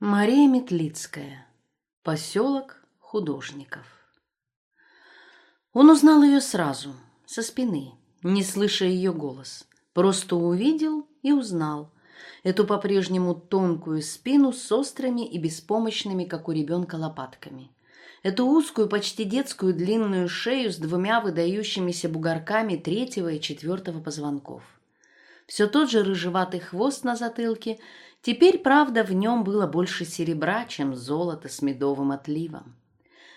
Мария Метлицкая. Поселок художников. Он узнал ее сразу, со спины, не слыша ее голос. Просто увидел и узнал. Эту по-прежнему тонкую спину с острыми и беспомощными, как у ребенка, лопатками. Эту узкую, почти детскую длинную шею с двумя выдающимися бугорками третьего и четвертого позвонков. Все тот же рыжеватый хвост на затылке – Теперь, правда, в нем было больше серебра, чем золото с медовым отливом.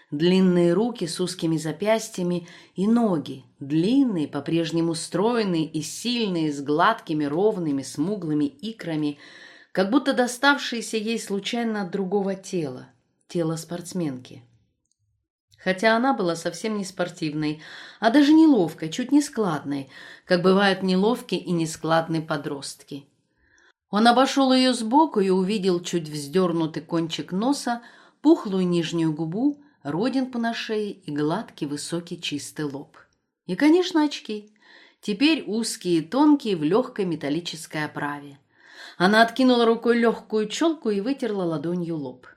Длинные руки с узкими запястьями и ноги, длинные, по-прежнему стройные и сильные, с гладкими, ровными, смуглыми икрами, как будто доставшиеся ей случайно от другого тела, тела спортсменки. Хотя она была совсем не спортивной, а даже неловкой, чуть не складной, как бывают неловкие и нескладные подростки – он обошел ее сбоку и увидел чуть вздернутый кончик носа, пухлую нижнюю губу, родинку на шее и гладкий высокий чистый лоб. И, конечно, очки. Теперь узкие и тонкие в легкой металлической оправе. Она откинула рукой легкую челку и вытерла ладонью лоб.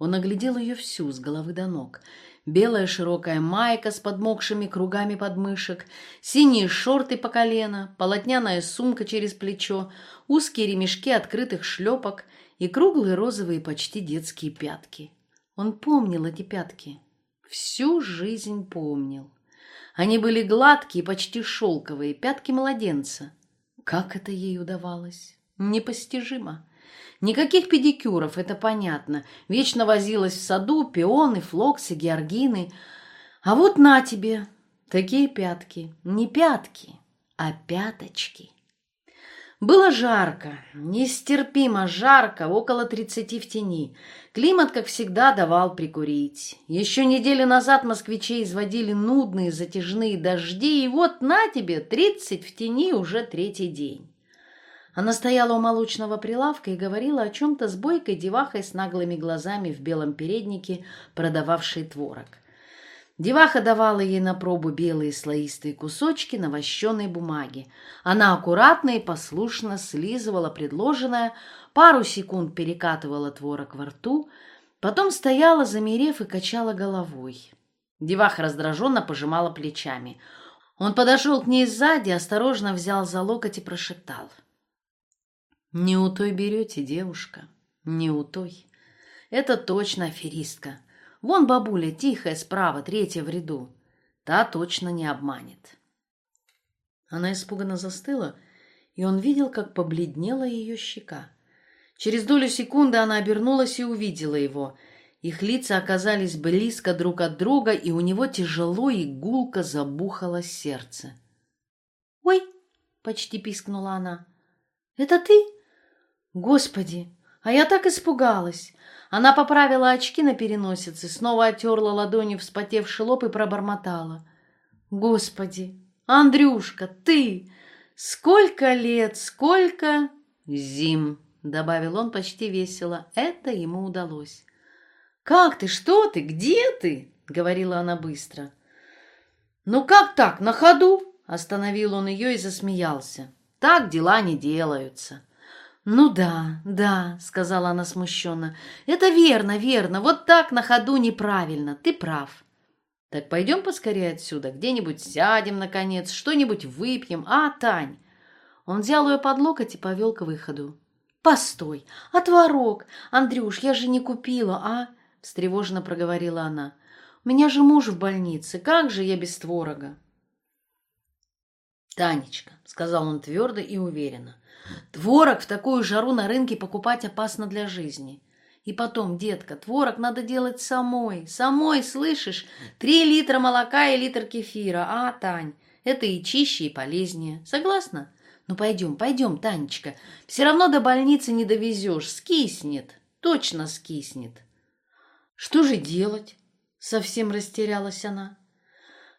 Он оглядел ее всю, с головы до ног, белая широкая майка с подмокшими кругами подмышек, синие шорты по колено, полотняная сумка через плечо, узкие ремешки открытых шлепок и круглые розовые почти детские пятки. Он помнил эти пятки. Всю жизнь помнил. Они были гладкие, почти шелковые, пятки младенца. Как это ей удавалось? Непостижимо. Никаких педикюров, это понятно. Вечно возилась в саду, пионы, флоксы, георгины. А вот на тебе, такие пятки. Не пятки, а пяточки. Было жарко, нестерпимо жарко, около тридцати в тени. Климат, как всегда, давал прикурить. Еще неделю назад москвичей изводили нудные затяжные дожди, и вот на тебе, тридцать в тени уже третий день. Она стояла у молочного прилавка и говорила о чем-то с бойкой девахой с наглыми глазами в белом переднике, продававшей творог. Деваха давала ей на пробу белые слоистые кусочки на вощеной бумаге. Она аккуратно и послушно слизывала предложенное, пару секунд перекатывала творог во рту, потом стояла, замерев, и качала головой. Деваха раздраженно пожимала плечами. Он подошел к ней сзади, осторожно взял за локоть и прошептал — не у той берете, девушка, не у той. Это точно аферистка. Вон бабуля, тихая справа, третья в ряду. Та точно не обманет. Она испуганно застыла, и он видел, как побледнела ее щека. Через долю секунды она обернулась и увидела его. Их лица оказались близко друг от друга, и у него тяжело и гулко забухало сердце. «Ой!» — почти пискнула она. «Это ты?» Господи, а я так испугалась. Она поправила очки на переносице, снова оттерла ладонью вспотевший лоб и пробормотала. Господи, Андрюшка, ты! Сколько лет, сколько... Зим, добавил он почти весело. Это ему удалось. Как ты, что ты, где ты? Говорила она быстро. Ну как так, на ходу? Остановил он ее и засмеялся. Так дела не делаются. «Ну да, да», — сказала она смущенно. «Это верно, верно. Вот так на ходу неправильно. Ты прав». «Так пойдем поскорее отсюда. Где-нибудь сядем, наконец, что-нибудь выпьем. А, Тань?» Он взял ее под локоть и повел к выходу. «Постой! А творог? Андрюш, я же не купила, а?» — встревоженно проговорила она. «У меня же муж в больнице. Как же я без творога?» «Танечка», — сказал он твердо и уверенно, Творог в такую жару на рынке покупать опасно для жизни. И потом, детка, творог надо делать самой. Самой, слышишь? Три литра молока и литр кефира. А, Тань, это и чище, и полезнее. Согласна? Ну, пойдем, пойдем, Танечка. Все равно до больницы не довезешь. Скиснет. Точно скиснет. Что же делать? Совсем растерялась она.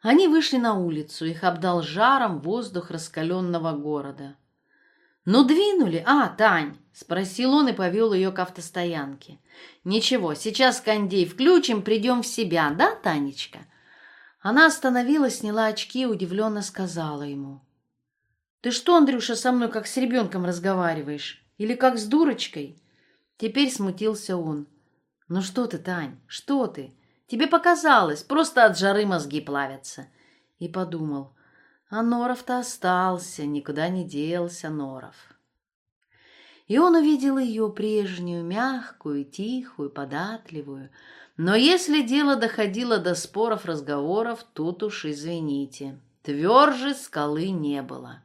Они вышли на улицу. Их обдал жаром воздух раскаленного города. «Ну, двинули, а, Тань?» — спросил он и повел ее к автостоянке. «Ничего, сейчас кондей включим, придем в себя, да, Танечка?» Она остановилась, сняла очки и удивленно сказала ему. «Ты что, Андрюша, со мной как с ребенком разговариваешь? Или как с дурочкой? Теперь смутился он. «Ну что ты, Тань, что ты? Тебе показалось, просто от жары мозги плавятся». И подумал, а Норов-то остался, никуда не делся Норов. И он увидел ее прежнюю, мягкую, тихую, податливую. Но если дело доходило до споров, разговоров, тут уж извините. Тверже скалы не было.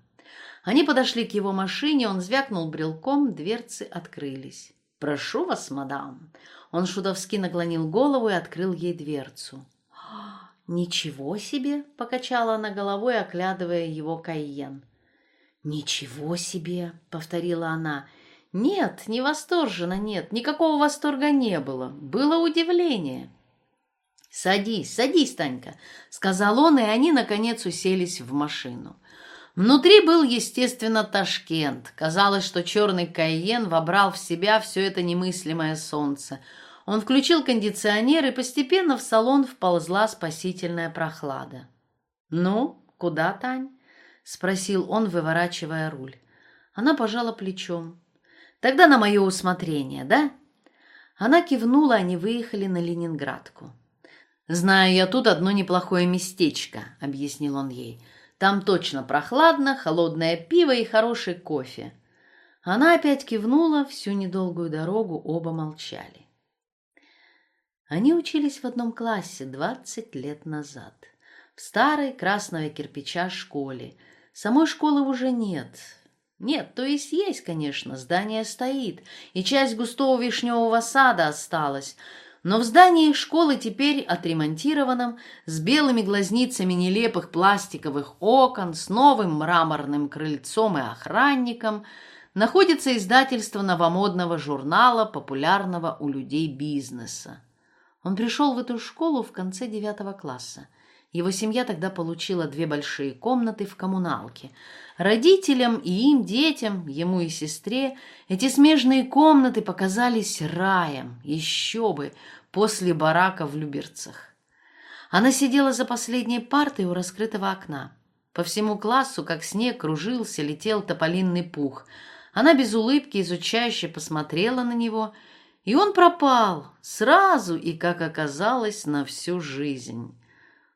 Они подошли к его машине, он звякнул брелком, дверцы открылись. «Прошу вас, мадам». Он шутовски наклонил голову и открыл ей дверцу. «Ничего себе!» — покачала она головой, оглядывая его кайен. «Ничего себе!» — повторила она. «Нет, не восторженно, нет, никакого восторга не было. Было удивление». «Садись, садись, Танька», — сказал он, и они, наконец, уселись в машину. Внутри был, естественно, Ташкент. Казалось, что черный Кайен вобрал в себя все это немыслимое солнце. Он включил кондиционер, и постепенно в салон вползла спасительная прохлада. «Ну, куда, Тань?» — спросил он, выворачивая руль. Она пожала плечом. «Тогда на мое усмотрение, да?» Она кивнула, они выехали на Ленинградку. «Знаю я тут одно неплохое местечко», — объяснил он ей. Там точно прохладно, холодное пиво и хороший кофе. Она опять кивнула, всю недолгую дорогу оба молчали. Они учились в одном классе двадцать лет назад. В старой красного кирпича школе. Самой школы уже нет. Нет, то есть есть, конечно, здание стоит, и часть густого вишневого сада осталась, но в здании школы теперь отремонтированном, с белыми глазницами нелепых пластиковых окон, с новым мраморным крыльцом и охранником, находится издательство новомодного журнала, популярного у людей бизнеса. Он пришел в эту школу в конце девятого класса. Его семья тогда получила две большие комнаты в коммуналке. Родителям и им, детям, ему и сестре, эти смежные комнаты показались раем. Еще бы, после барака в Люберцах. Она сидела за последней партой у раскрытого окна. По всему классу, как снег, кружился, летел тополинный пух. Она без улыбки изучающе посмотрела на него, и он пропал сразу и, как оказалось, на всю жизнь.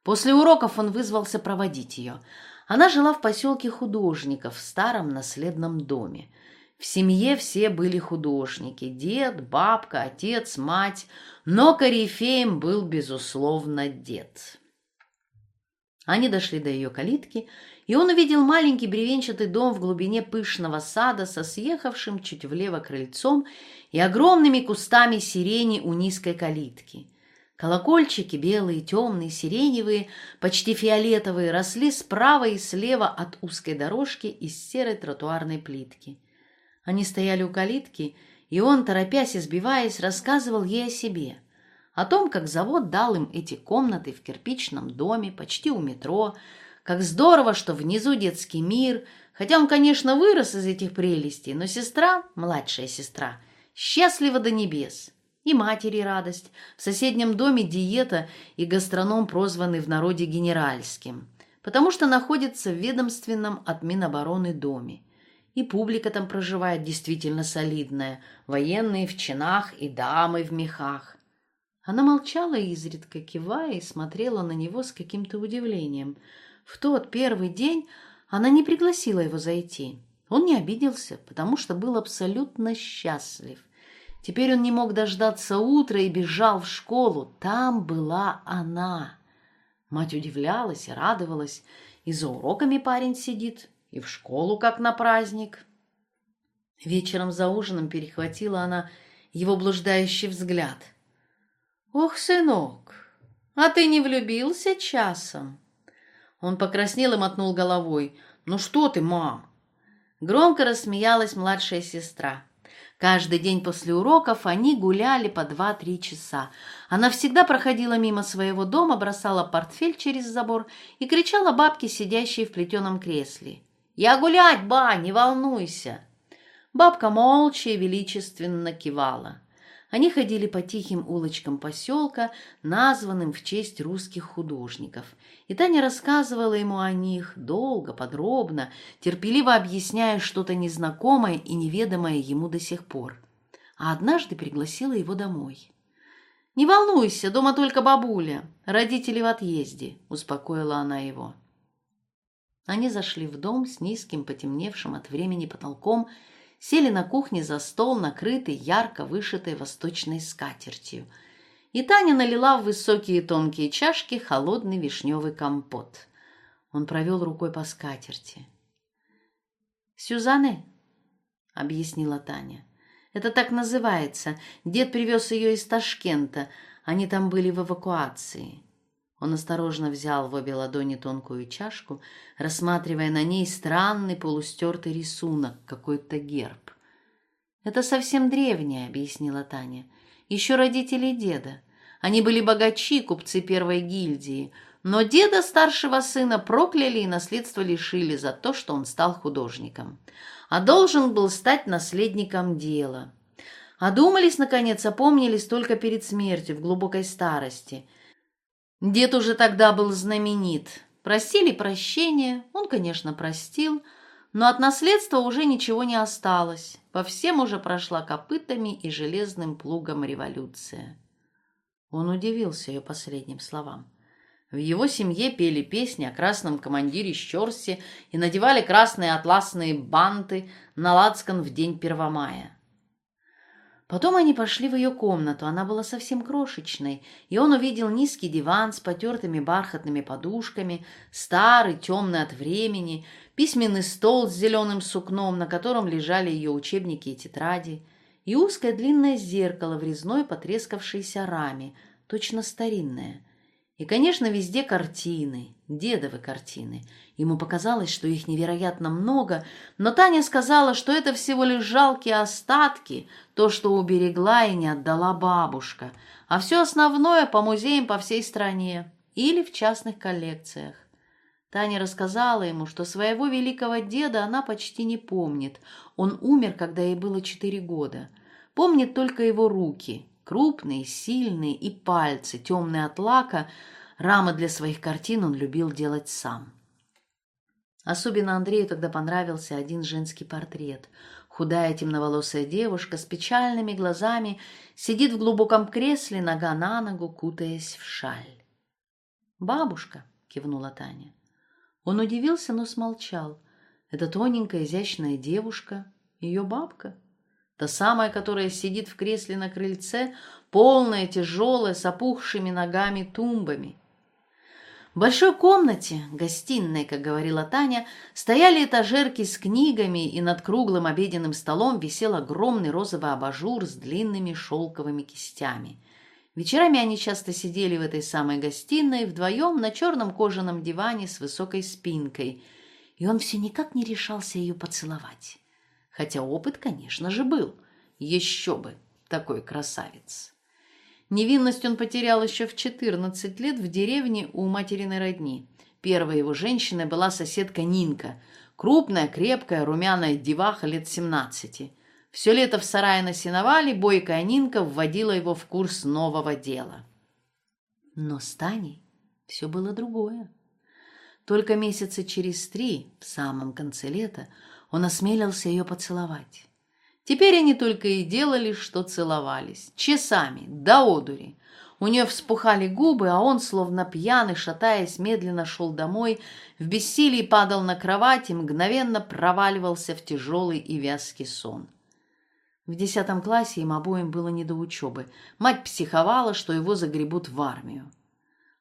После уроков он вызвался проводить ее. Она жила в поселке художников в старом наследном доме. В семье все были художники – дед, бабка, отец, мать, но корифеем был, безусловно, дед. Они дошли до ее калитки, и он увидел маленький бревенчатый дом в глубине пышного сада со съехавшим чуть влево крыльцом и огромными кустами сирени у низкой калитки. Колокольчики, белые, темные, сиреневые, почти фиолетовые, росли справа и слева от узкой дорожки из серой тротуарной плитки – они стояли у калитки, и он, торопясь и сбиваясь, рассказывал ей о себе. О том, как завод дал им эти комнаты в кирпичном доме, почти у метро, как здорово, что внизу детский мир, хотя он, конечно, вырос из этих прелестей, но сестра, младшая сестра, счастлива до небес. И матери радость. В соседнем доме диета и гастроном прозваны в народе генеральским, потому что находится в ведомственном от Минобороны доме. И публика там проживает действительно солидная. Военные в чинах и дамы в мехах. Она молчала изредка, кивая, и смотрела на него с каким-то удивлением. В тот первый день она не пригласила его зайти. Он не обиделся, потому что был абсолютно счастлив. Теперь он не мог дождаться утра и бежал в школу. Там была она. Мать удивлялась и радовалась. И за уроками парень сидит, и в школу, как на праздник. Вечером за ужином перехватила она его блуждающий взгляд. «Ох, сынок, а ты не влюбился часом?» Он покраснел и мотнул головой. «Ну что ты, мам?» Громко рассмеялась младшая сестра. Каждый день после уроков они гуляли по два-три часа. Она всегда проходила мимо своего дома, бросала портфель через забор и кричала бабке, сидящей в плетеном кресле. «Я гулять, ба, не волнуйся!» Бабка молча и величественно кивала. Они ходили по тихим улочкам поселка, названным в честь русских художников. И Таня рассказывала ему о них долго, подробно, терпеливо объясняя что-то незнакомое и неведомое ему до сих пор. а однажды пригласила его домой. «Не волнуйся, дома только бабуля, родители в отъезде», — успокоила она его. Они зашли в дом с низким, потемневшим от времени потолком, сели на кухне за стол, накрытый ярко вышитой восточной скатертью. И Таня налила в высокие тонкие чашки холодный вишневый компот. Он провел рукой по скатерти. «Сюзанне», — объяснила Таня, — «это так называется. Дед привез ее из Ташкента. Они там были в эвакуации». Он осторожно взял в обе ладони тонкую чашку, рассматривая на ней странный полустертый рисунок, какой-то герб. «Это совсем древнее», — объяснила Таня. «Еще родители деда. Они были богачи, купцы первой гильдии, но деда старшего сына прокляли и наследство лишили за то, что он стал художником. А должен был стать наследником дела. Одумались, наконец, опомнились только перед смертью, в глубокой старости — Дед уже тогда был знаменит. Просили прощения, он, конечно, простил, но от наследства уже ничего не осталось. По всем уже прошла копытами и железным плугом революция. Он удивился ее последним словам. В его семье пели песни о красном командире Щерсе и надевали красные атласные банты на лацкан в день Первомая. Потом они пошли в ее комнату, она была совсем крошечной, и он увидел низкий диван с потертыми бархатными подушками, старый, темный от времени, письменный стол с зеленым сукном, на котором лежали ее учебники и тетради, и узкое длинное зеркало в резной потрескавшейся раме, точно старинное. И, конечно, везде картины, дедовы картины. Ему показалось, что их невероятно много, но Таня сказала, что это всего лишь жалкие остатки, то, что уберегла и не отдала бабушка, а все основное по музеям по всей стране или в частных коллекциях. Таня рассказала ему, что своего великого деда она почти не помнит. Он умер, когда ей было четыре года. Помнит только его руки, крупные, сильные, и пальцы, темные от лака. Рамы для своих картин он любил делать сам. Особенно Андрею тогда понравился один женский портрет – Худая темноволосая девушка с печальными глазами сидит в глубоком кресле, нога на ногу, кутаясь в шаль. «Бабушка», — кивнула Таня. Он удивился, но смолчал. Это тоненькая, изящная девушка, ее бабка. Та самая, которая сидит в кресле на крыльце, полная, тяжелая, с опухшими ногами тумбами. В большой комнате, гостиной, как говорила Таня, стояли этажерки с книгами, и над круглым обеденным столом висел огромный розовый абажур с длинными шелковыми кистями. Вечерами они часто сидели в этой самой гостиной вдвоем на черном кожаном диване с высокой спинкой, и он все никак не решался ее поцеловать. Хотя опыт, конечно же, был. Еще бы, такой красавец. Невинность он потерял еще в 14 лет в деревне у материной родни. Первой его женщиной была соседка Нинка, крупная, крепкая, румяная деваха лет 17. Все лето в сарае на сеновале бойкая Нинка вводила его в курс нового дела. Но с Таней все было другое. Только месяца через три, в самом конце лета, он осмелился ее поцеловать. Теперь они только и делали, что целовались. Часами, до одури. У нее вспухали губы, а он, словно пьяный, шатаясь, медленно шел домой, в бессилии падал на кровать и мгновенно проваливался в тяжелый и вязкий сон. В десятом классе им обоим было не до учебы. Мать психовала, что его загребут в армию.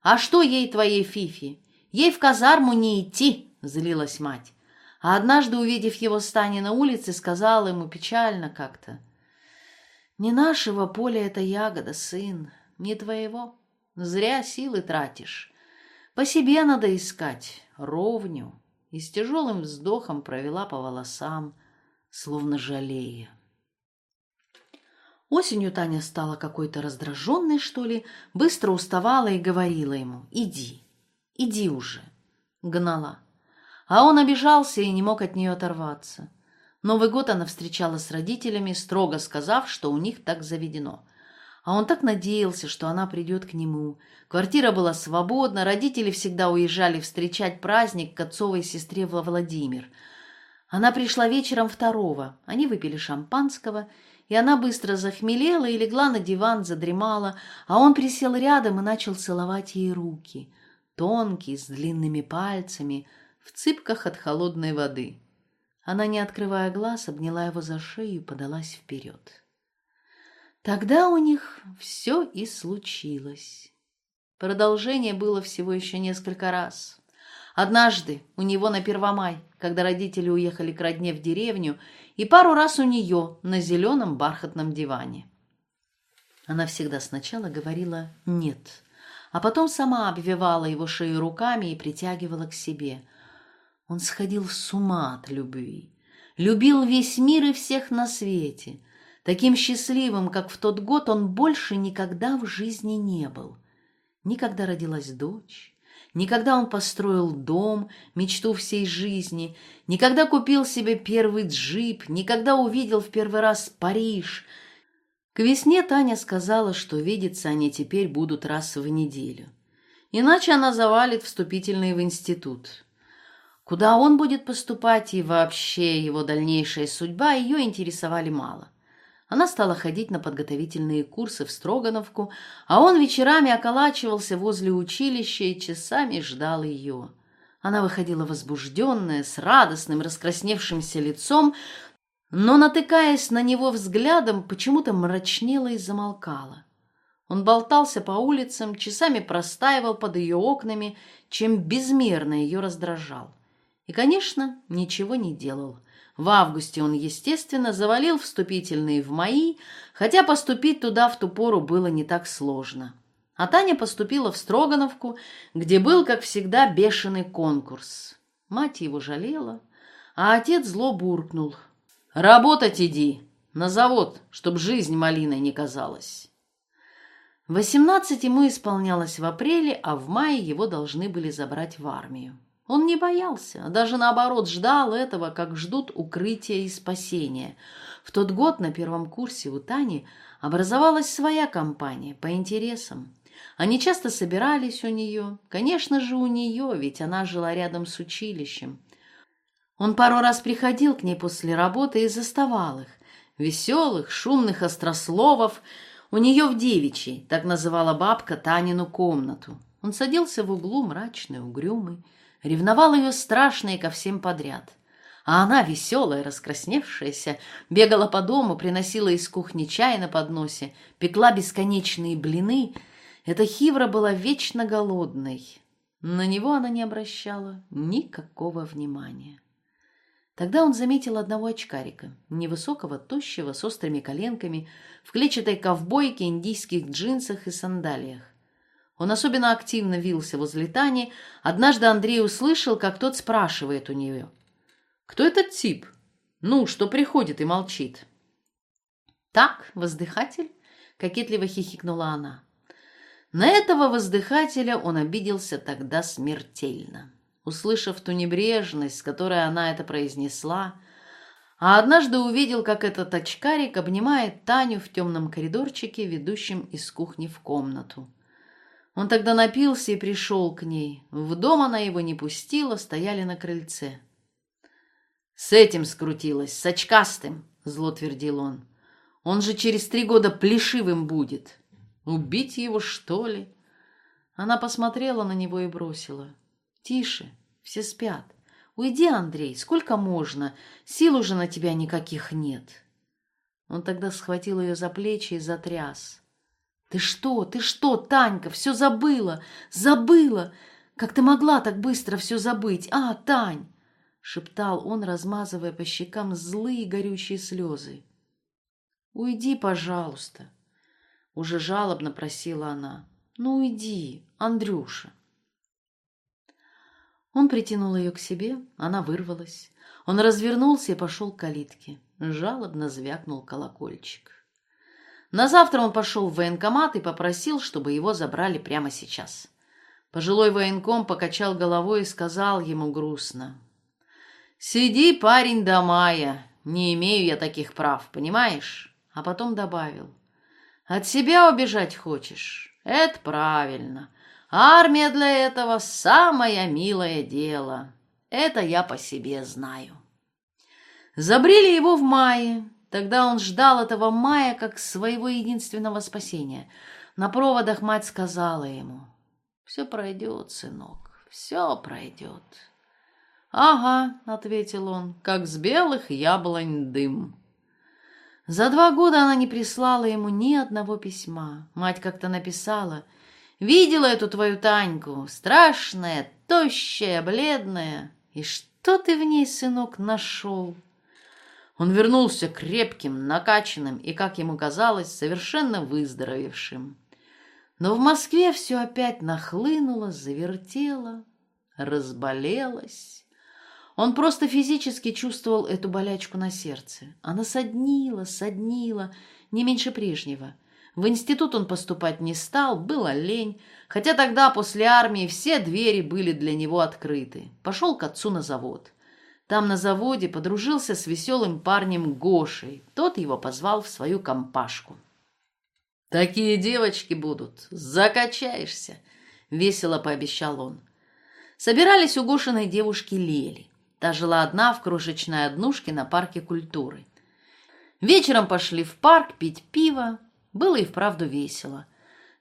«А что ей, твоей Фифи? Ей в казарму не идти!» — злилась мать а однажды, увидев его стане на улице, сказала ему печально как-то, «Не нашего поля эта ягода, сын, не твоего. Зря силы тратишь. По себе надо искать, ровню». И с тяжелым вздохом провела по волосам, словно жалея. Осенью Таня стала какой-то раздраженной, что ли, быстро уставала и говорила ему «Иди, иди уже». Гнала. А он обижался и не мог от нее оторваться. Новый год она встречала с родителями, строго сказав, что у них так заведено. А он так надеялся, что она придет к нему. Квартира была свободна, родители всегда уезжали встречать праздник к отцовой сестре во Владимир. Она пришла вечером второго, они выпили шампанского, и она быстро захмелела и легла на диван, задремала, а он присел рядом и начал целовать ей руки, тонкие, с длинными пальцами, в цыпках от холодной воды. Она, не открывая глаз, обняла его за шею и подалась вперед. Тогда у них все и случилось. Продолжение было всего еще несколько раз. Однажды у него на Первомай, когда родители уехали к родне в деревню, и пару раз у нее на зеленом бархатном диване. Она всегда сначала говорила «нет», а потом сама обвивала его шею руками и притягивала к себе. Он сходил с ума от любви, любил весь мир и всех на свете. Таким счастливым, как в тот год, он больше никогда в жизни не был. Никогда родилась дочь, Никогда он построил дом, мечту всей жизни, никогда купил себе первый джип, никогда увидел в первый раз Париж. К весне Таня сказала, что видеться они теперь будут раз в неделю. Иначе она завалит вступительный в институт. Куда он будет поступать и вообще его дальнейшая судьба ее интересовали мало. Она стала ходить на подготовительные курсы в Строгановку, а он вечерами околачивался возле училища и часами ждал ее. Она выходила возбужденная, с радостным, раскрасневшимся лицом, но, натыкаясь на него взглядом, почему-то мрачнела и замолкала. Он болтался по улицам, часами простаивал под ее окнами, чем безмерно ее раздражал. И, конечно, ничего не делал – в августе он, естественно, завалил вступительные в мои, хотя поступить туда в ту пору было не так сложно. А Таня поступила в Строгановку, где был, как всегда, бешеный конкурс. Мать его жалела, а отец зло буркнул. «Работать иди, на завод, чтоб жизнь малиной не казалась». Восемнадцать ему исполнялось в апреле, а в мае его должны были забрать в армию. Он не боялся, а даже наоборот ждал этого, как ждут укрытия и спасения. В тот год на первом курсе у Тани образовалась своя компания по интересам. Они часто собирались у нее, конечно же, у нее, ведь она жила рядом с училищем. Он пару раз приходил к ней после работы и заставал их, веселых, шумных острословов, у нее в девичьей, так называла бабка Танину комнату. Он садился в углу, мрачный, угрюмый, ревновал ее страшно и ко всем подряд. А она, веселая, раскрасневшаяся, бегала по дому, приносила из кухни чай на подносе, пекла бесконечные блины. Эта хивра была вечно голодной. На него она не обращала никакого внимания. Тогда он заметил одного очкарика, невысокого, тощего, с острыми коленками, в клетчатой ковбойке, индийских джинсах и сандалиях. Он особенно активно вился возле Тани. Однажды Андрей услышал, как тот спрашивает у нее. «Кто этот тип? Ну, что приходит и молчит?» «Так, воздыхатель?» — кокетливо хихикнула она. На этого воздыхателя он обиделся тогда смертельно. Услышав ту небрежность, с которой она это произнесла, а однажды увидел, как этот очкарик обнимает Таню в темном коридорчике, ведущем из кухни в комнату. Он тогда напился и пришел к ней. В дом она его не пустила, стояли на крыльце. «С этим скрутилась, с очкастым», — зло твердил он. «Он же через три года плешивым будет. Убить его, что ли?» Она посмотрела на него и бросила. «Тише, все спят. Уйди, Андрей, сколько можно? Сил уже на тебя никаких нет». Он тогда схватил ее за плечи и затряс. «Ты что, ты что, Танька, все забыла, забыла! Как ты могла так быстро все забыть, а, Тань?» Шептал он, размазывая по щекам злые горючие слезы. «Уйди, пожалуйста!» Уже жалобно просила она. «Ну уйди, Андрюша!» Он притянул ее к себе, она вырвалась. Он развернулся и пошел к калитке. Жалобно звякнул колокольчик. На завтра он пошел в военкомат и попросил, чтобы его забрали прямо сейчас. Пожилой военком покачал головой и сказал ему грустно. «Сиди, парень, до мая. Не имею я таких прав, понимаешь?» А потом добавил. «От себя убежать хочешь? Это правильно. Армия для этого самое милое дело. Это я по себе знаю». Забрили его в мае, Тогда он ждал этого мая как своего единственного спасения. На проводах мать сказала ему, «Все пройдет, сынок, все пройдет». «Ага», — ответил он, — «как с белых яблонь дым». За два года она не прислала ему ни одного письма. Мать как-то написала, «Видела эту твою Таньку, страшная, тощая, бледная. И что ты в ней, сынок, нашел?» Он вернулся крепким, накачанным и, как ему казалось, совершенно выздоровевшим. Но в Москве все опять нахлынуло, завертело, разболелось. Он просто физически чувствовал эту болячку на сердце. Она соднила, соднила, не меньше прежнего. В институт он поступать не стал, было лень, хотя тогда после армии все двери были для него открыты. Пошел к отцу на завод. Там на заводе подружился с веселым парнем Гошей. Тот его позвал в свою компашку. «Такие девочки будут, закачаешься», — весело пообещал он. Собирались у Гошиной девушки Лели. Та жила одна в крошечной однушке на парке культуры. Вечером пошли в парк пить пиво. Было и вправду весело.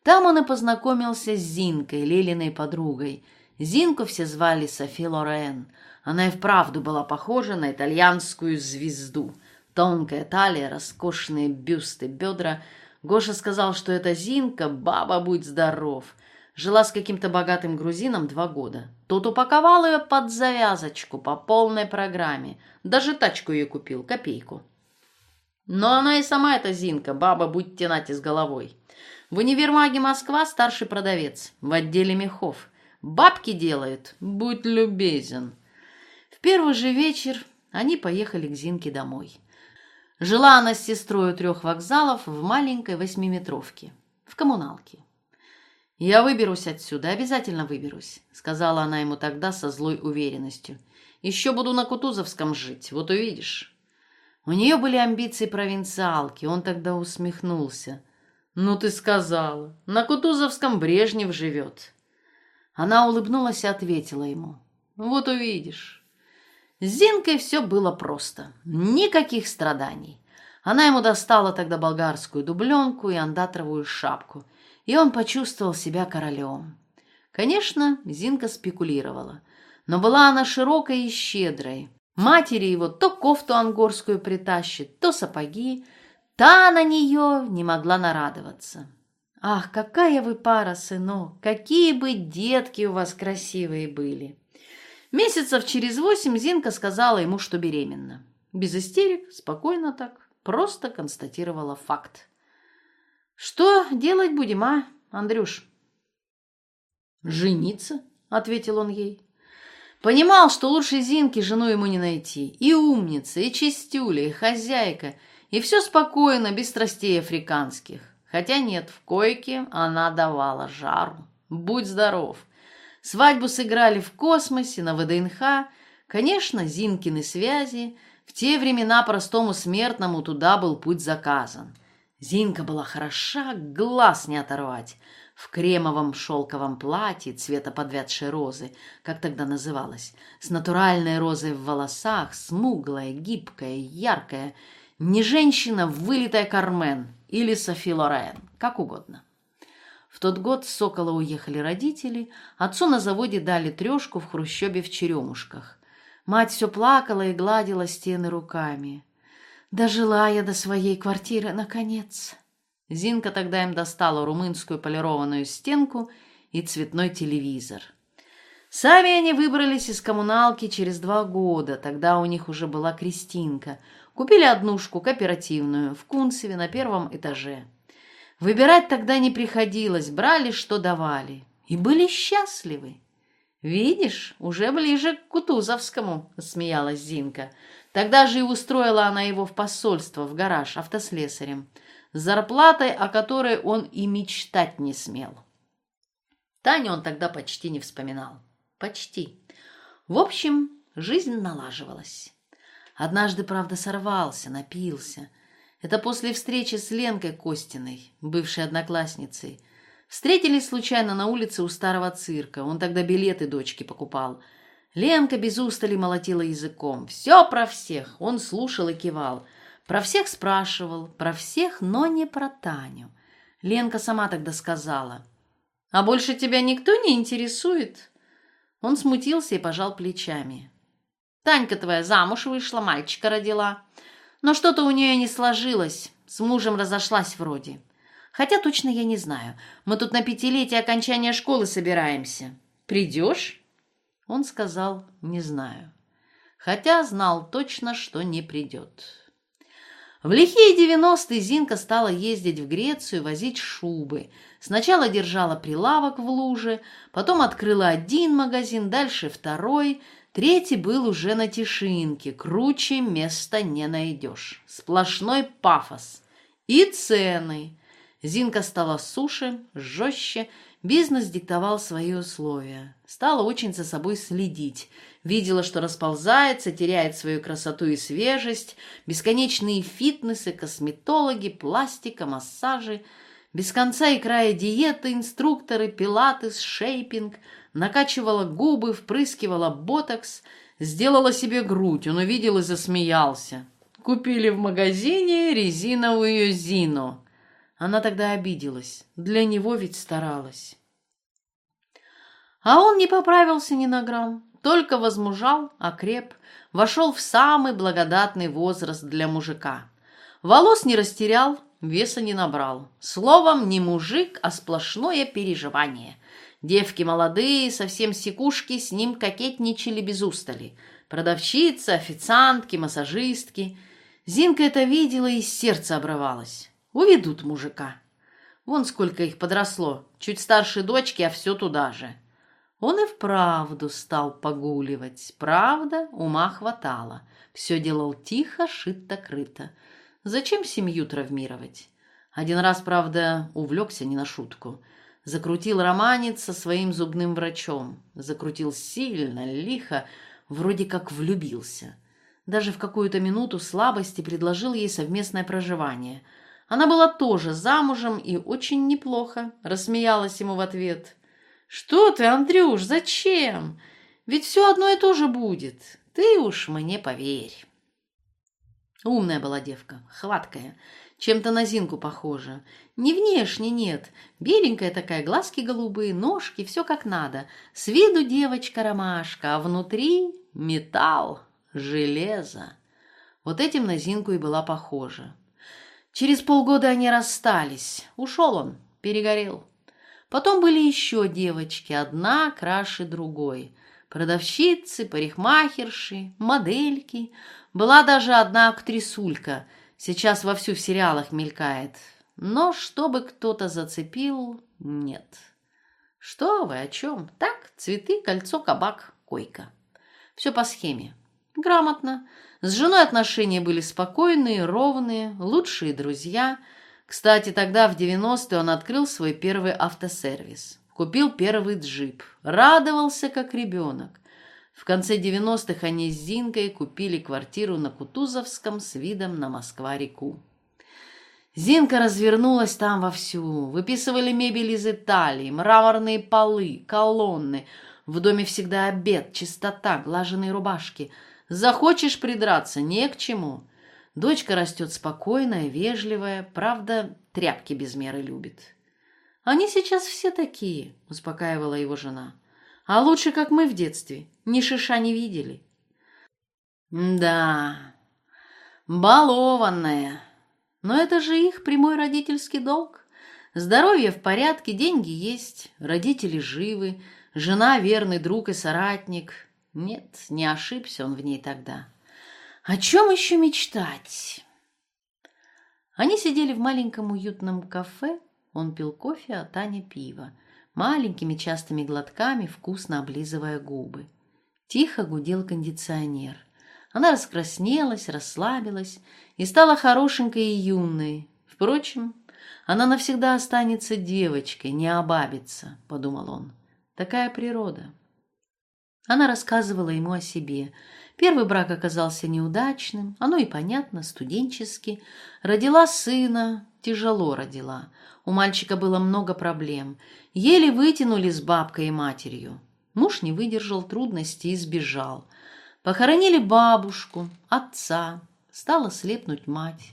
Там он и познакомился с Зинкой, Лелиной подругой. Зинку все звали Софи Лорен — она и вправду была похожа на итальянскую звезду. Тонкая талия, роскошные бюсты, бедра. Гоша сказал, что эта Зинка, баба, будь здоров. Жила с каким-то богатым грузином два года. Тот упаковал ее под завязочку по полной программе. Даже тачку ей купил, копейку. Но она и сама эта Зинка, баба, будь тянать с головой. В универмаге Москва старший продавец, в отделе мехов. Бабки делает, будь любезен. В первый же вечер они поехали к Зинке домой. Жила она с сестрой у трех вокзалов в маленькой восьмиметровке, в коммуналке. «Я выберусь отсюда, обязательно выберусь», — сказала она ему тогда со злой уверенностью. «Еще буду на Кутузовском жить, вот увидишь». У нее были амбиции провинциалки, он тогда усмехнулся. «Ну ты сказала, на Кутузовском Брежнев живет». Она улыбнулась и ответила ему. «Вот увидишь». С Зинкой все было просто. Никаких страданий. Она ему достала тогда болгарскую дубленку и андатровую шапку, и он почувствовал себя королем. Конечно, Зинка спекулировала, но была она широкой и щедрой. Матери его то кофту ангорскую притащит, то сапоги. Та на нее не могла нарадоваться. «Ах, какая вы пара, сынок! Какие бы детки у вас красивые были!» Месяцев через восемь Зинка сказала ему, что беременна. Без истерик, спокойно так, просто констатировала факт. «Что делать будем, а, Андрюш?» «Жениться», — ответил он ей. Понимал, что лучше Зинки жену ему не найти. И умница, и чистюля, и хозяйка. И все спокойно, без страстей африканских. Хотя нет, в койке она давала жару. Будь здоров. Свадьбу сыграли в космосе, на ВДНХ. Конечно, Зинкины связи. В те времена простому смертному туда был путь заказан. Зинка была хороша, глаз не оторвать. В кремовом шелковом платье цвета подвядшей розы, как тогда называлось, с натуральной розой в волосах, смуглая, гибкая, яркая. Не женщина, вылитая Кармен или Софи Лорен, как угодно. В тот год с Сокола уехали родители, отцу на заводе дали трешку в хрущебе в Черемушках. Мать все плакала и гладила стены руками. «Дожила я до своей квартиры, наконец!» Зинка тогда им достала румынскую полированную стенку и цветной телевизор. Сами они выбрались из коммуналки через два года, тогда у них уже была Кристинка. Купили однушку кооперативную в Кунцеве на первом этаже. Выбирать тогда не приходилось, брали, что давали. И были счастливы. «Видишь, уже ближе к Кутузовскому», — смеялась Зинка. Тогда же и устроила она его в посольство, в гараж, автослесарем, с зарплатой, о которой он и мечтать не смел. Таню он тогда почти не вспоминал. Почти. В общем, жизнь налаживалась. Однажды, правда, сорвался, напился. Это после встречи с Ленкой Костиной, бывшей одноклассницей. Встретились случайно на улице у старого цирка. Он тогда билеты дочке покупал. Ленка без устали молотила языком. Все про всех. Он слушал и кивал. Про всех спрашивал, про всех, но не про Таню. Ленка сама тогда сказала. «А больше тебя никто не интересует?» Он смутился и пожал плечами. «Танька твоя замуж вышла, мальчика родила. Но что-то у нее не сложилось, с мужем разошлась вроде. Хотя точно я не знаю. Мы тут на пятилетие окончания школы собираемся. Придешь?» Он сказал «не знаю». Хотя знал точно, что не придет. В лихие девяностые Зинка стала ездить в Грецию, возить шубы. Сначала держала прилавок в луже, потом открыла один магазин, дальше второй, третий был уже на Тишинке, круче места не найдешь. Сплошной пафос. И цены. Зинка стала суше, жестче, бизнес диктовал свои условия. Стала очень за собой следить – видела, что расползается, теряет свою красоту и свежесть, бесконечные фитнесы, косметологи, пластика, массажи, без конца и края диеты, инструкторы, пилатес, шейпинг, накачивала губы, впрыскивала ботокс, сделала себе грудь, он увидел и засмеялся. Купили в магазине резиновую Зину. Она тогда обиделась, для него ведь старалась. А он не поправился ни на грамм. Только возмужал, окреп, вошел в самый благодатный возраст для мужика. Волос не растерял, веса не набрал. Словом, не мужик, а сплошное переживание. Девки молодые, совсем секушки, с ним кокетничали без устали. Продавщицы, официантки, массажистки. Зинка это видела и сердце обрывалось. Уведут мужика. Вон сколько их подросло. Чуть старше дочки, а все туда же. Он и вправду стал погуливать. Правда, ума хватало. Все делал тихо, шито-крыто. Зачем семью травмировать? Один раз, правда, увлекся не на шутку. Закрутил романец со своим зубным врачом. Закрутил сильно, лихо, вроде как влюбился. Даже в какую-то минуту слабости предложил ей совместное проживание. Она была тоже замужем и очень неплохо, рассмеялась ему в ответ – «Что ты, Андрюш, зачем? Ведь все одно и то же будет. Ты уж мне поверь». Умная была девка, хваткая, чем-то на Зинку похожа. Не внешне, нет. Беленькая такая, глазки голубые, ножки, все как надо. С виду девочка-ромашка, а внутри металл, железо. Вот этим на Зинку и была похожа. Через полгода они расстались. Ушел он, перегорел. Потом были еще девочки, одна краше другой. Продавщицы, парикмахерши, модельки. Была даже одна актрисулька, сейчас вовсю в сериалах мелькает. Но чтобы кто-то зацепил, нет. Что вы, о чем? Так, цветы, кольцо, кабак, койка. Все по схеме. Грамотно. С женой отношения были спокойные, ровные, лучшие друзья – кстати, тогда, в 90-е, он открыл свой первый автосервис. Купил первый джип. Радовался, как ребенок. В конце 90-х они с Зинкой купили квартиру на Кутузовском с видом на Москва-реку. Зинка развернулась там вовсю. Выписывали мебель из Италии, мраморные полы, колонны. В доме всегда обед, чистота, глаженные рубашки. Захочешь придраться, не к чему. Дочка растет спокойная, вежливая, правда, тряпки без меры любит. «Они сейчас все такие», — успокаивала его жена. «А лучше, как мы в детстве, ни шиша не видели». «Да, балованная. Но это же их прямой родительский долг. Здоровье в порядке, деньги есть, родители живы, жена верный друг и соратник. Нет, не ошибся он в ней тогда». О чем еще мечтать? Они сидели в маленьком уютном кафе. Он пил кофе, а Таня пиво. Маленькими частыми глотками, вкусно облизывая губы. Тихо гудел кондиционер. Она раскраснелась, расслабилась и стала хорошенькой и юной. Впрочем, она навсегда останется девочкой, не обабится, подумал он. Такая природа. Она рассказывала ему о себе – Первый брак оказался неудачным, оно и понятно, студенчески. Родила сына, тяжело родила. У мальчика было много проблем. Еле вытянули с бабкой и матерью. Муж не выдержал трудностей и сбежал. Похоронили бабушку, отца. стала слепнуть мать.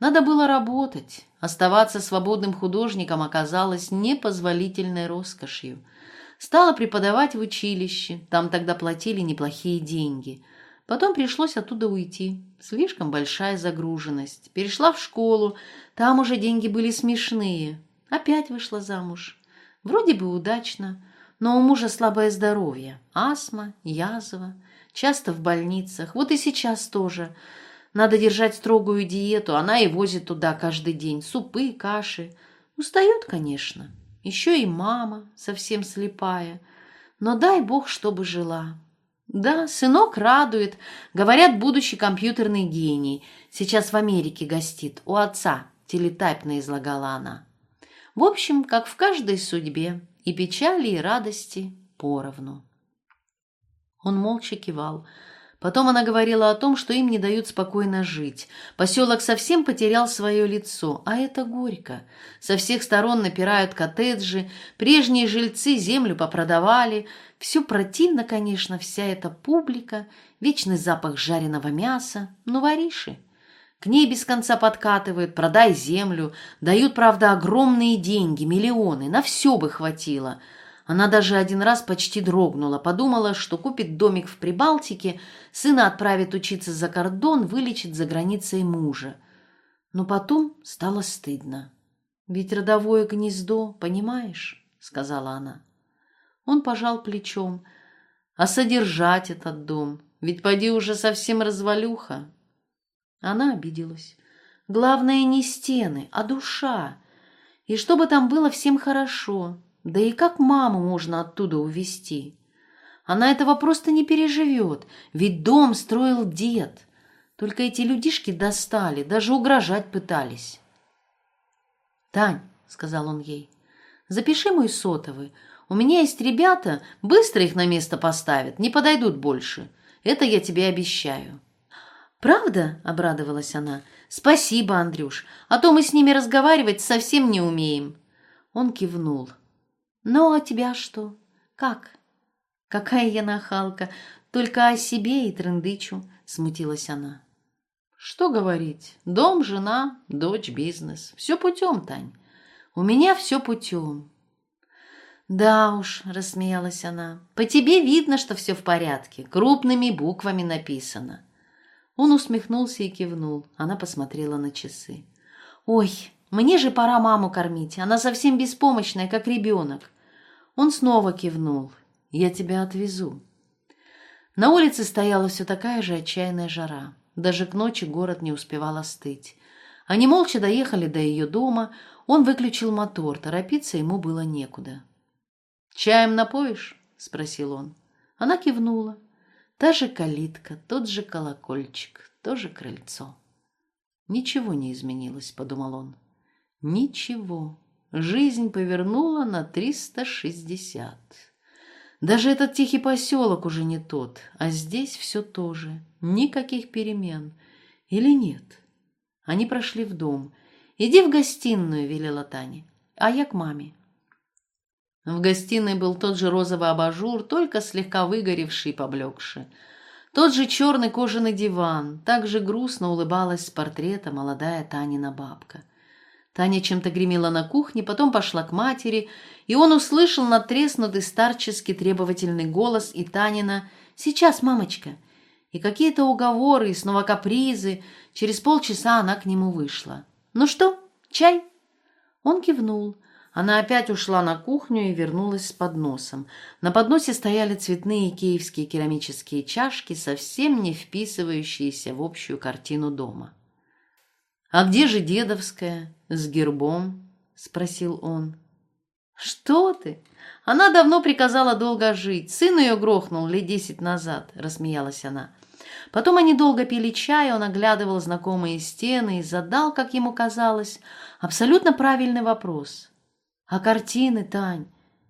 Надо было работать. Оставаться свободным художником оказалось непозволительной роскошью. Стала преподавать в училище, там тогда платили неплохие деньги. Потом пришлось оттуда уйти. Слишком большая загруженность. Перешла в школу, там уже деньги были смешные. Опять вышла замуж. Вроде бы удачно, но у мужа слабое здоровье. Астма, язва, часто в больницах. Вот и сейчас тоже. Надо держать строгую диету, она и возит туда каждый день. Супы, каши. Устает, конечно. Еще и мама, совсем слепая. Но дай бог, чтобы жила. Да, сынок радует. Говорят, будущий компьютерный гений. Сейчас в Америке гостит. У отца. Телетайпно излагала она. В общем, как в каждой судьбе. И печали, и радости поровну. Он молча кивал. Потом она говорила о том, что им не дают спокойно жить. Поселок совсем потерял свое лицо, а это горько. Со всех сторон напирают коттеджи, прежние жильцы землю попродавали. Все противно, конечно, вся эта публика, вечный запах жареного мяса, но вориши. К ней без конца подкатывают, продай землю, дают, правда, огромные деньги, миллионы, на все бы хватило – она даже один раз почти дрогнула, подумала, что купит домик в Прибалтике, сына отправит учиться за кордон, вылечит за границей мужа. Но потом стало стыдно. «Ведь родовое гнездо, понимаешь?» — сказала она. Он пожал плечом. «А содержать этот дом? Ведь поди уже совсем развалюха». Она обиделась. «Главное не стены, а душа. И чтобы там было всем хорошо, да и как маму можно оттуда увезти? Она этого просто не переживет, ведь дом строил дед. Только эти людишки достали, даже угрожать пытались. «Тань», — сказал он ей, — «запиши мой сотовый. У меня есть ребята, быстро их на место поставят, не подойдут больше. Это я тебе обещаю». «Правда?» — обрадовалась она. «Спасибо, Андрюш, а то мы с ними разговаривать совсем не умеем». Он кивнул. «Ну, а тебя что? Как?» «Какая я нахалка! Только о себе и трындычу!» — смутилась она. «Что говорить? Дом, жена, дочь, бизнес. Все путем, Тань. У меня все путем». «Да уж», — рассмеялась она, — «по тебе видно, что все в порядке. Крупными буквами написано». Он усмехнулся и кивнул. Она посмотрела на часы. «Ой, мне же пора маму кормить. Она совсем беспомощная, как ребенок. Он снова кивнул. «Я тебя отвезу». На улице стояла все такая же отчаянная жара. Даже к ночи город не успевал остыть. Они молча доехали до ее дома. Он выключил мотор, торопиться ему было некуда. «Чаем напоишь?» — спросил он. Она кивнула. Та же калитка, тот же колокольчик, то же крыльцо. «Ничего не изменилось», — подумал он. «Ничего». Жизнь повернула на 360. Даже этот тихий поселок уже не тот, а здесь все то же. Никаких перемен. Или нет? Они прошли в дом. «Иди в гостиную», — велела Таня. «А я к маме». В гостиной был тот же розовый абажур, только слегка выгоревший и поблекший. Тот же черный кожаный диван, так же грустно улыбалась с портрета молодая Танина бабка. Таня чем-то гремела на кухне, потом пошла к матери, и он услышал натреснутый старческий требовательный голос и Танина «Сейчас, мамочка!» И какие-то уговоры, и снова капризы. Через полчаса она к нему вышла. «Ну что, чай?» Он кивнул. Она опять ушла на кухню и вернулась с подносом. На подносе стояли цветные киевские керамические чашки, совсем не вписывающиеся в общую картину дома. «А где же дедовская с гербом?» — спросил он. «Что ты? Она давно приказала долго жить. Сын ее грохнул лет десять назад», — рассмеялась она. Потом они долго пили чай, он оглядывал знакомые стены и задал, как ему казалось, абсолютно правильный вопрос. «А картины, Тань?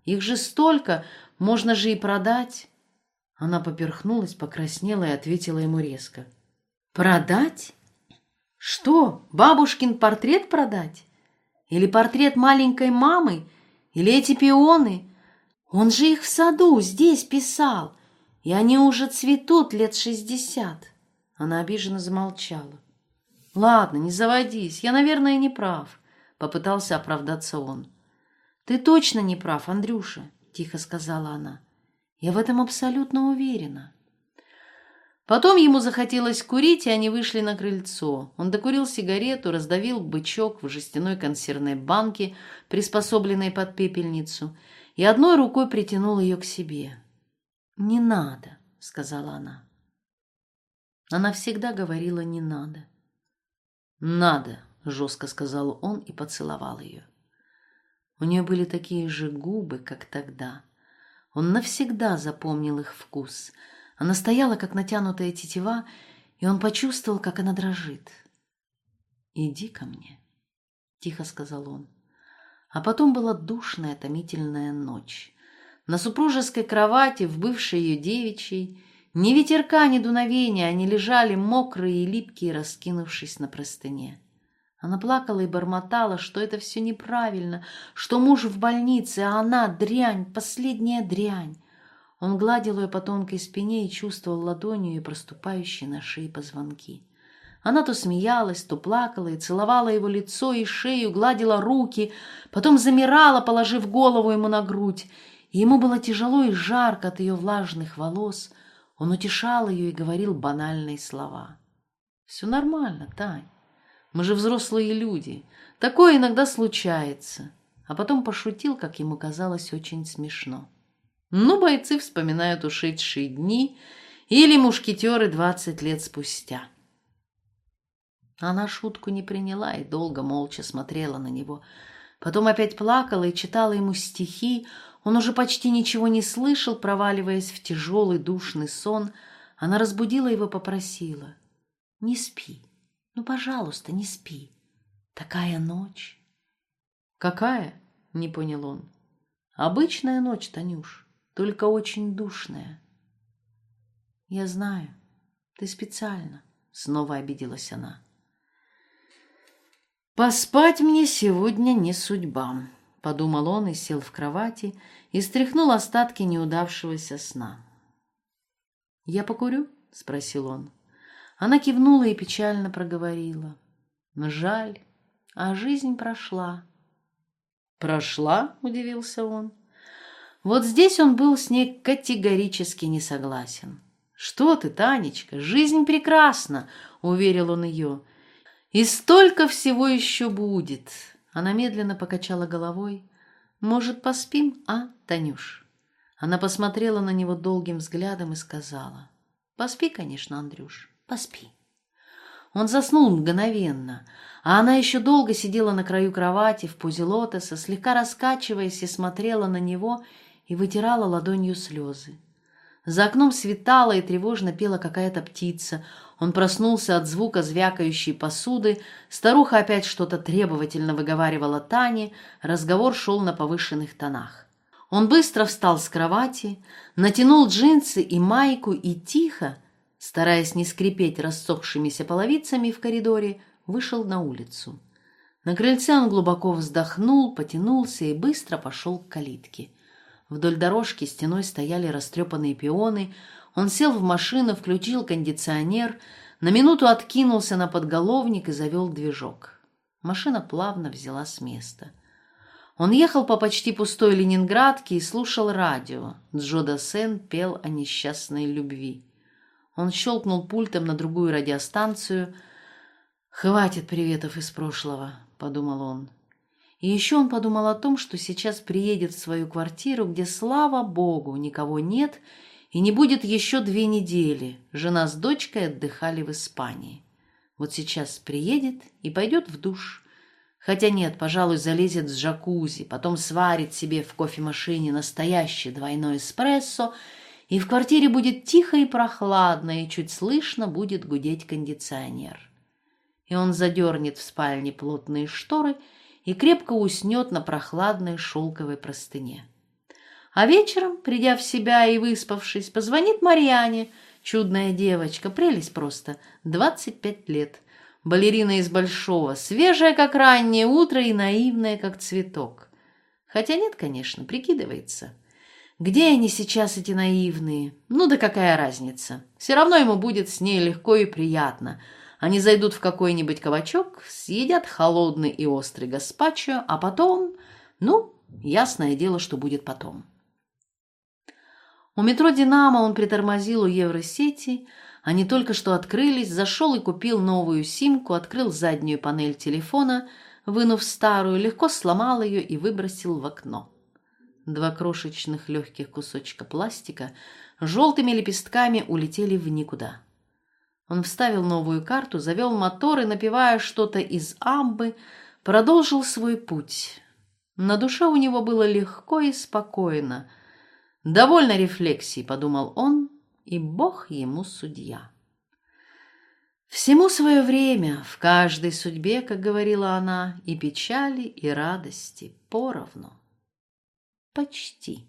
Их же столько, можно же и продать». Она поперхнулась, покраснела и ответила ему резко. «Продать? Что, бабушкин портрет продать? Или портрет маленькой мамы? Или эти пионы? Он же их в саду здесь писал, и они уже цветут лет шестьдесят. Она обиженно замолчала. Ладно, не заводись, я, наверное, не прав, попытался оправдаться он. Ты точно не прав, Андрюша, тихо сказала она. Я в этом абсолютно уверена. Потом ему захотелось курить, и они вышли на крыльцо. Он докурил сигарету, раздавил бычок в жестяной консервной банке, приспособленной под пепельницу, и одной рукой притянул ее к себе. «Не надо», — сказала она. Она всегда говорила «не надо». «Надо», — жестко сказал он и поцеловал ее. У нее были такие же губы, как тогда. Он навсегда запомнил их вкус. Она стояла, как натянутая тетива, и он почувствовал, как она дрожит. «Иди ко мне», — тихо сказал он. А потом была душная, томительная ночь. На супружеской кровати, в бывшей ее девичьей, ни ветерка, ни дуновения, они лежали мокрые и липкие, раскинувшись на простыне. Она плакала и бормотала, что это все неправильно, что муж в больнице, а она дрянь, последняя дрянь. Он гладил ее по тонкой спине и чувствовал ладонью и проступающие на шее позвонки. Она то смеялась, то плакала и целовала его лицо и шею, гладила руки, потом замирала, положив голову ему на грудь. И ему было тяжело и жарко от ее влажных волос. Он утешал ее и говорил банальные слова. «Все нормально, Тань. Мы же взрослые люди. Такое иногда случается». А потом пошутил, как ему казалось, очень смешно. Ну, бойцы вспоминают ушедшие дни или мушкетеры двадцать лет спустя. Она шутку не приняла и долго молча смотрела на него. Потом опять плакала и читала ему стихи. Он уже почти ничего не слышал, проваливаясь в тяжелый душный сон. Она разбудила его, попросила. «Не спи. Ну, пожалуйста, не спи. Такая ночь». «Какая?» — не понял он. «Обычная ночь, Танюш, только очень душная». «Я знаю. Ты специально», — снова обиделась она. «Поспать мне сегодня не судьба», — подумал он и сел в кровати и стряхнул остатки неудавшегося сна. «Я покурю?» — спросил он. Она кивнула и печально проговорила. «Жаль, а жизнь прошла». «Прошла?» — удивился он. Вот здесь он был с ней категорически не согласен. «Что ты, Танечка, жизнь прекрасна!» — уверил он ее. И столько всего еще будет. Она медленно покачала головой. Может, поспим, а, Танюш? Она посмотрела на него долгим взглядом и сказала. Поспи, конечно, Андрюш, поспи. Он заснул мгновенно, а она еще долго сидела на краю кровати в позе лотоса, слегка раскачиваясь и смотрела на него и вытирала ладонью слезы. За окном светало и тревожно пела какая-то птица. Он проснулся от звука звякающей посуды. Старуха опять что-то требовательно выговаривала Тане. Разговор шел на повышенных тонах. Он быстро встал с кровати, натянул джинсы и майку и тихо, стараясь не скрипеть рассохшимися половицами в коридоре, вышел на улицу. На крыльце он глубоко вздохнул, потянулся и быстро пошел к калитке. Вдоль дорожки стеной стояли растрепанные пионы, он сел в машину, включил кондиционер, на минуту откинулся на подголовник и завел движок. Машина плавно взяла с места. Он ехал по почти пустой Ленинградке и слушал радио. Джо Дассен пел о несчастной любви. Он щелкнул пультом на другую радиостанцию. «Хватит приветов из прошлого», — подумал он. И еще он подумал о том, что сейчас приедет в свою квартиру, где, слава богу, никого нет, и не будет еще две недели. Жена с дочкой отдыхали в Испании. Вот сейчас приедет и пойдет в душ. Хотя нет, пожалуй, залезет в джакузи, потом сварит себе в кофемашине настоящий двойной эспрессо, и в квартире будет тихо и прохладно, и чуть слышно будет гудеть кондиционер. И он задернет в спальне плотные шторы и крепко уснет на прохладной шелковой простыне. А вечером, придя в себя и выспавшись, позвонит Марьяне, чудная девочка, прелесть просто, двадцать пять лет, балерина из Большого, свежая, как раннее утро, и наивная, как цветок. Хотя нет, конечно, прикидывается. Где они сейчас, эти наивные? Ну да какая разница? Все равно ему будет с ней легко и приятно. Они зайдут в какой-нибудь кабачок, съедят холодный и острый гаспачо, а потом, ну, ясное дело, что будет потом. У метро «Динамо» он притормозил у Евросети. Они только что открылись, зашел и купил новую симку, открыл заднюю панель телефона, вынув старую, легко сломал ее и выбросил в окно. Два крошечных легких кусочка пластика желтыми лепестками улетели в никуда. Он вставил новую карту, завел мотор и, напевая что-то из амбы, продолжил свой путь. На душе у него было легко и спокойно. «Довольно рефлексий», — подумал он, — «и Бог ему судья». Всему свое время, в каждой судьбе, как говорила она, и печали, и радости поровну. Почти.